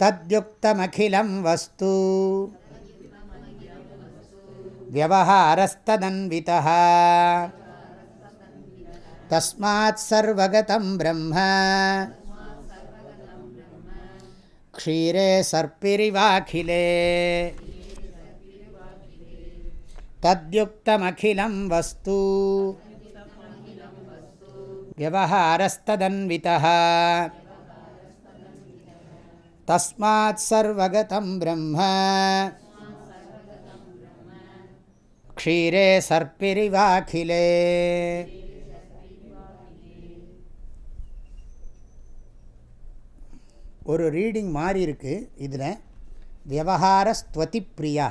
तद्युक्तमखिलं वस्तु। व्यवहारस्तदन्वितः। तस्मात् सर्वगतं ब्रह्म। क्षीरे सर्पिरिवाखिले तद्युक्तमखिलं वस्तु व्यवहारस्तदन्वितः तस्मात् सर्वगतं ब्रह्म क्षीरे सर्पिरिवाखिले ஒரு ரீடிங் மாறி இருக்குது இதில் விவகாரஸ்துவதி பிரியா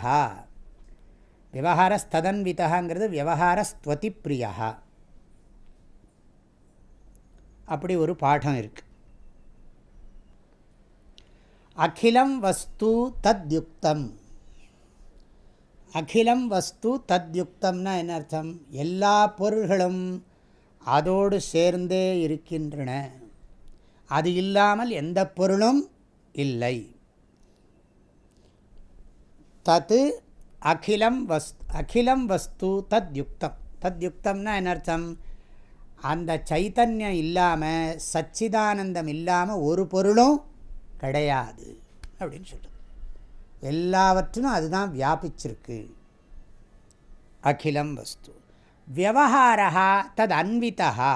விவகாரஸ்ததன்விதாங்கிறது விவகாரஸ்துவதி பிரியா அப்படி ஒரு பாடம் இருக்குது அகிலம் வஸ்து தத்யுக்தம். அகிலம் வஸ்து தத்யுக்தம்னா என்ன அர்த்தம்? எல்லா பொருள்களும் அதோடு சேர்ந்தே இருக்கின்றன. அது இல்லாமல் எந்த பொருளும் இல்லை. தத்து அகிலம் வஸ் அகிலம் வஸ்து தத்யுக்தம். தத்யுக்தம்னா என்ன அர்த்தம்? அந்த சைத்தன்யம் இல்லாமல் சச்சிதானந்தம் இல்லாமல் ஒரு பொருளும் கிடையாது அப்படின்னு சொல்லுது எல்லாவற்றிலும் அதுதான் வியாபிச்சிருக்கு. அகிலம் வஸ்து. வியவஹாரா தது அன்விதா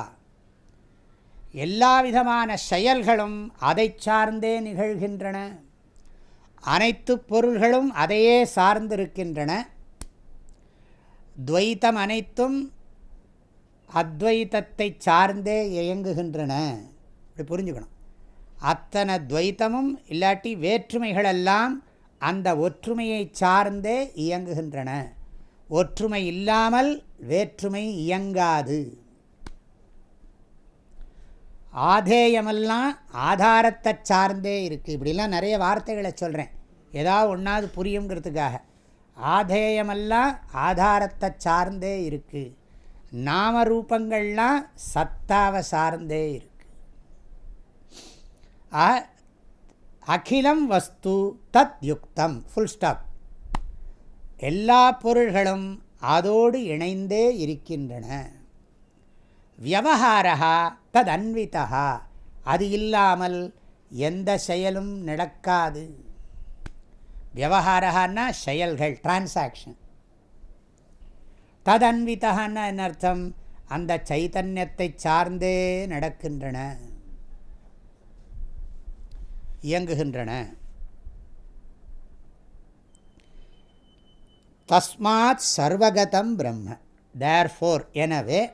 எல்லா விதமான செயல்களும் அதை சார்ந்தே நிகழ்கின்றன. அனைத்து பொருள்களும் அதையே சார்ந்திருக்கின்றன. துவைத்தம் அனைத்தும் அத்வைத்தத்தை சார்ந்தே இயங்குகின்றன. இப்படி புரிஞ்சுக்கணும். அத்தனை துவைத்தமும் இல்லாட்டி வேற்றுமைகளெல்லாம் அந்த ஒற்றுமையை சார்ந்தே இயங்குகின்றன. ஒற்றுமை இல்லாமல் வேற்றுமை இயங்காது. ஆதேயமெல்லாம் ஆதாரத்தை சார்ந்தே இருக்குது இப்படிலாம் நிறைய வார்த்தைகளை சொல்கிறேன் ஏதாவது ஒன்றாவது புரியுங்கிறதுக்காக. ஆதேயமெல்லாம் ஆதாரத்தை சார்ந்தே இருக்குது நாமரூபங்கள்லாம் சத்தாவை சார்ந்தே இருக்குது அகிலம் வஸ்து தத் யுக்தம். ஃபுல் ஸ்டாப் எல்லா பொருள்களும் அதோடு இணைந்தே இருக்கின்றன. வியவஹாரா தத் அது இல்லாமல் எந்த செயலும் நடக்காது. வியவஹாரஹான்னா செயல்கள் டிரான்சாக்ஷன் ததன்விதான்னா என்ன அர்த்தம்? அந்த சைத்தன்யத்தை சார்ந்தே நடக்கின்றன. இயங்குகின்றன. தஸ்மாத் சர்வகதம் பிரம்ம. தேர் ஃபோர் எனவே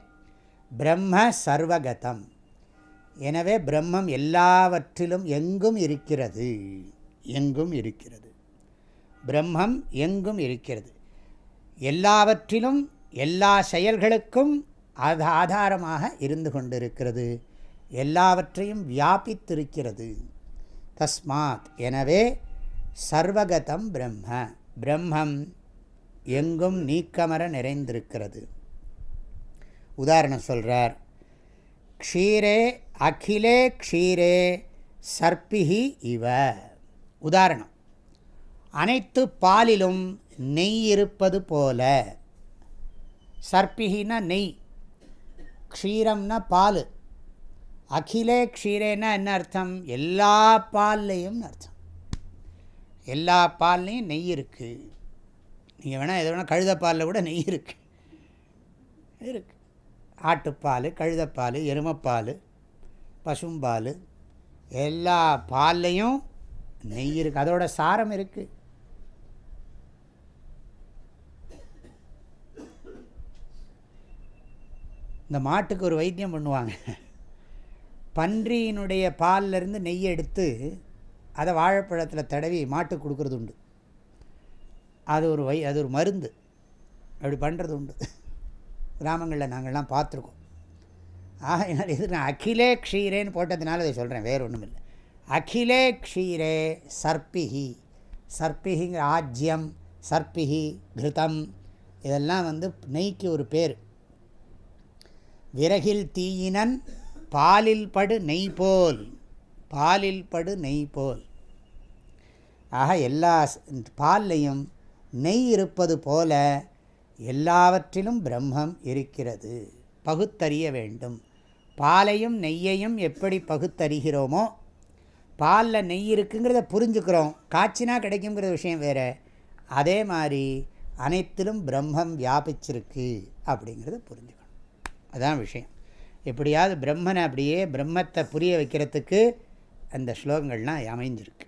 பிரம்ம சர்வகதம். எனவே பிரம்மம் எல்லாவற்றிலும் எங்கும் இருக்கிறது. எங்கும் இருக்கிறது. பிரம்மம் எங்கும் இருக்கிறது. எல்லாவற்றிலும் எல்லா செயல்களுக்கும் அது ஆதாரமாக இருந்து கொண்டிருக்கிறது. எல்லாவற்றையும் வியாபித்திருக்கிறது. தஸ்மாத். எனவே சர்வகதம் பிரம்ம. பிரம்மம் எங்கும் நீக்கமர நிறைந்திருக்கிறது. உதாரணம் சொல்கிறார் க்ஷீரே அகிலே க்ஷீரே சர்ப்பிகி இவ. உதாரணம் அனைத்து பாலிலும் நெய் இருப்பது போல. சர்ப்பிகினா நெய் க்ஷீரம்னா பால். அகிலே க்ஷீரேனா என்ன அர்த்தம்? எல்லா பால்லையும் அர்த்தம். எல்லா பால்லையும் நெய் இருக்குது நீங்கள் வேணால் எது வேணால் கழுதப்பாலில் கூட நெய் இருக்குது இருக்குது ஆட்டுப்பால் கழுதப்பால் எருமைப்பால் பசும்பால். எல்லா பால்லையும் நெய் இருக்குது அதோட சாரம் இருக்குது இந்த மாட்டுக்கு ஒரு வைத்தியம் பண்ணுவாங்க. பன்றியினுடைய பால்லேருந்து நெய் எடுத்து அதை வாழைப்பழத்தில் தடவி மாட்டுக்கு கொடுக்குறது உண்டு. அது ஒரு வை அது ஒரு மருந்து. அப்படி பண்ணுறது உண்டு. கிராமங்களில் நாங்கள்லாம் பார்த்துருக்கோம். ஆக இது நான் அகிலே க்ஷீரேன்னு போட்டதுனால அதை சொல்கிறேன் வேறு ஒன்றும் இல்லை அகிலே க்ஷீரே சர்ப்பிஹி. சர்ப்பிஹிங்கிற ஆஜ்யம் சர்ப்பிஹி கிருதம் இதெல்லாம் வந்து நெய்க்கு ஒரு பேர். விறகில் தீயினன் பாலில் படு நெய் போல் பாலில் படு நெய் போல் ஆக எல்லா பால்லையும் நெய் இருப்பது போல எல்லாவற்றிலும் பிரம்மம் இருக்கிறது. பகுத்தறிய வேண்டும். பாலையும் நெய்யையும் எப்படி பகுத்தறிகிறோமோ பாலில் நெய் இருக்குங்கிறத புரிஞ்சுக்கிறோம். காய்ச்சினா கிடைக்குங்கிற விஷயம் வேறு. அதே மாதிரி அனைத்திலும் பிரம்மம் வியாபிச்சிருக்கு அப்படிங்கிறத புரிஞ்சுக்கணும். அதுதான் விஷயம். எப்படியாவது பிரம்மனை அப்படியே பிரம்மத்தை புரிய வைக்கிறதுக்கு அந்த ஸ்லோகங்கள்லாம் அமைஞ்சிருக்கு.